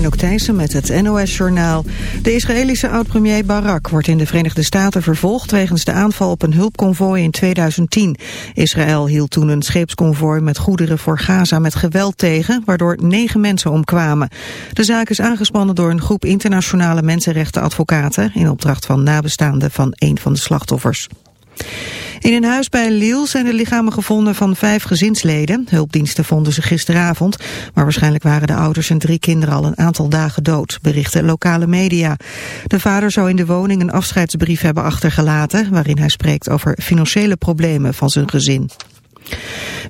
Anouk Thijssen met het NOS-journaal. De Israëlische oud-premier Barak wordt in de Verenigde Staten vervolgd... wegens de aanval op een hulpconvooi in 2010. Israël hield toen een scheepsconvooi met goederen voor Gaza met geweld tegen... waardoor negen mensen omkwamen. De zaak is aangespannen door een groep internationale mensenrechtenadvocaten... in opdracht van nabestaanden van een van de slachtoffers. In een huis bij Lille zijn de lichamen gevonden van vijf gezinsleden. Hulpdiensten vonden ze gisteravond, maar waarschijnlijk waren de ouders en drie kinderen al een aantal dagen dood, berichten lokale media. De vader zou in de woning een afscheidsbrief hebben achtergelaten, waarin hij spreekt over financiële problemen van zijn gezin.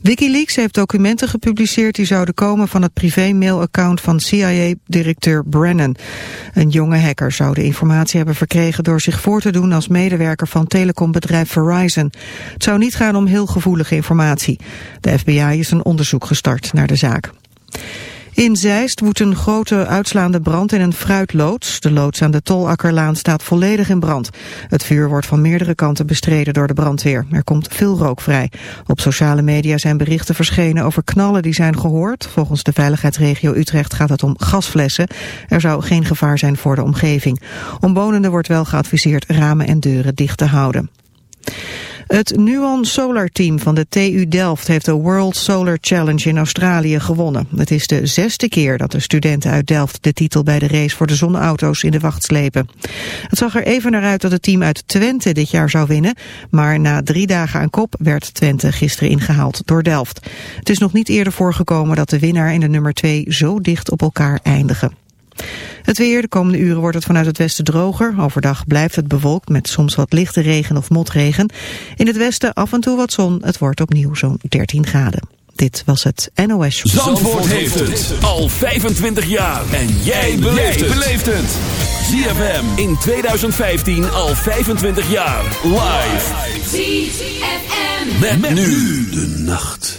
Wikileaks heeft documenten gepubliceerd die zouden komen van het privé-mailaccount van CIA-directeur Brennan. Een jonge hacker zou de informatie hebben verkregen door zich voor te doen als medewerker van telecombedrijf Verizon. Het zou niet gaan om heel gevoelige informatie. De FBI is een onderzoek gestart naar de zaak. In Zeist woedt een grote uitslaande brand in een fruitloods. De loods aan de Tolakkerlaan staat volledig in brand. Het vuur wordt van meerdere kanten bestreden door de brandweer. Er komt veel rook vrij. Op sociale media zijn berichten verschenen over knallen die zijn gehoord. Volgens de veiligheidsregio Utrecht gaat het om gasflessen. Er zou geen gevaar zijn voor de omgeving. Omwonenden wordt wel geadviseerd ramen en deuren dicht te houden. Het Nuon Solar Team van de TU Delft heeft de World Solar Challenge in Australië gewonnen. Het is de zesde keer dat de studenten uit Delft de titel bij de race voor de zonneauto's in de wacht slepen. Het zag er even naar uit dat het team uit Twente dit jaar zou winnen, maar na drie dagen aan kop werd Twente gisteren ingehaald door Delft. Het is nog niet eerder voorgekomen dat de winnaar en de nummer twee zo dicht op elkaar eindigen. Het weer, de komende uren wordt het vanuit het westen droger. Overdag blijft het bewolkt met soms wat lichte regen of motregen. In het westen af en toe wat zon. Het wordt opnieuw zo'n 13 graden. Dit was het NOS. Zandvoort, Zandvoort heeft het al 25 jaar. En jij beleeft het. ZFM in 2015 al 25 jaar. Live. ZFM. met nu de nacht.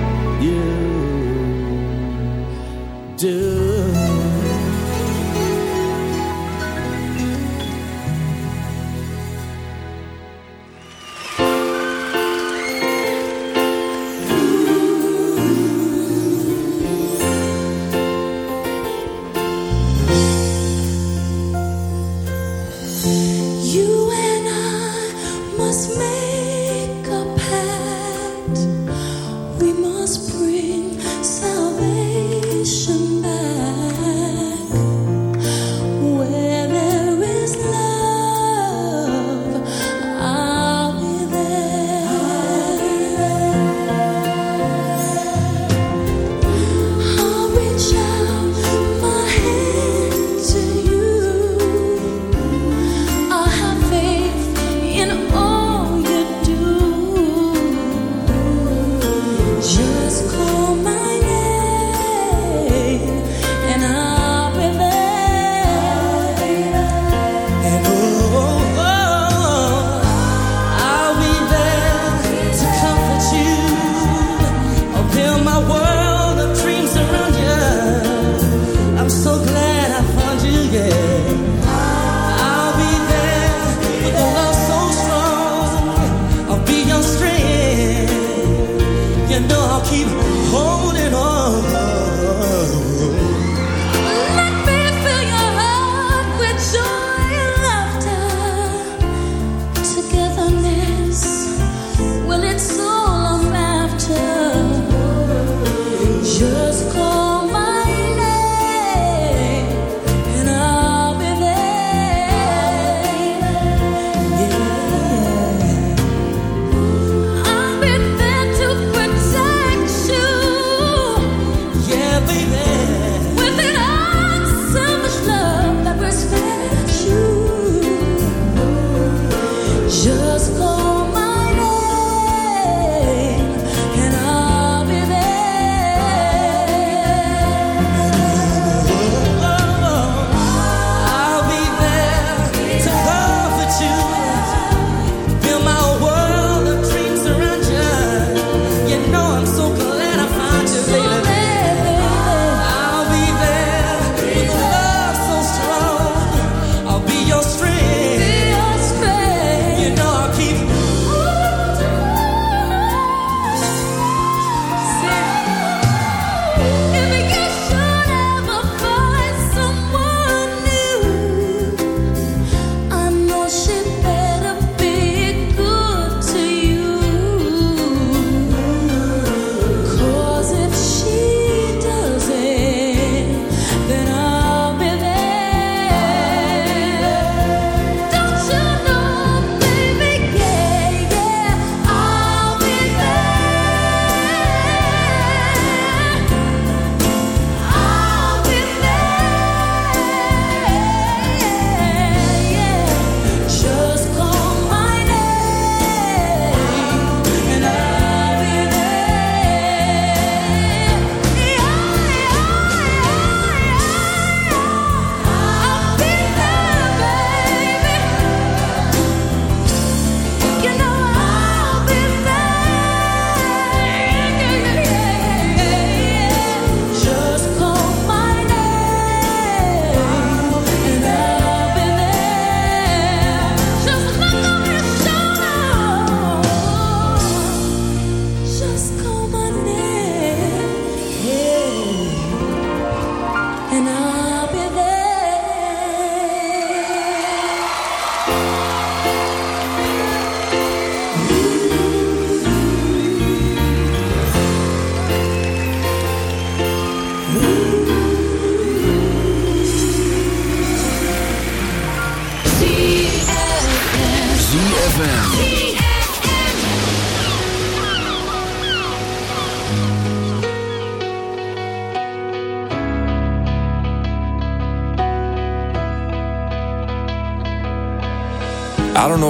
do.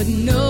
I'd rather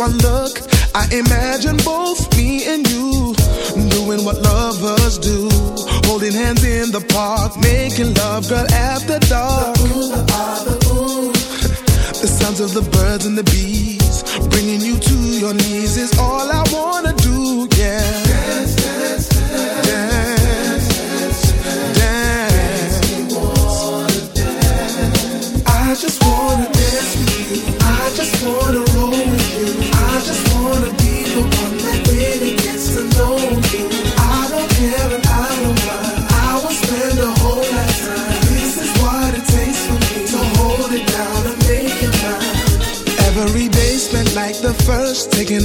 One look. I imagine both me and you doing what lovers do. Holding hands in the park, making love, girl, after dark. The, ooh, the, ah, ooh. the sounds of the birds and the bees,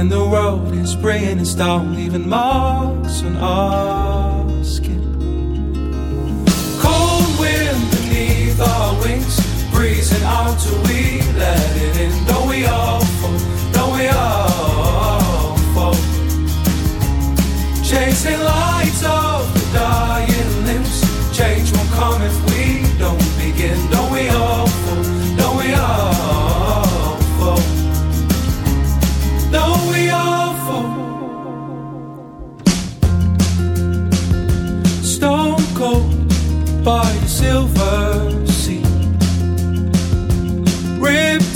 And the world is bringing us down, leaving marks on our skin. Cold wind beneath our wings, breezing out till we let it in. Don't we all fall? Don't we all fall? Chasing lights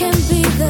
can be the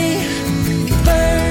Burn.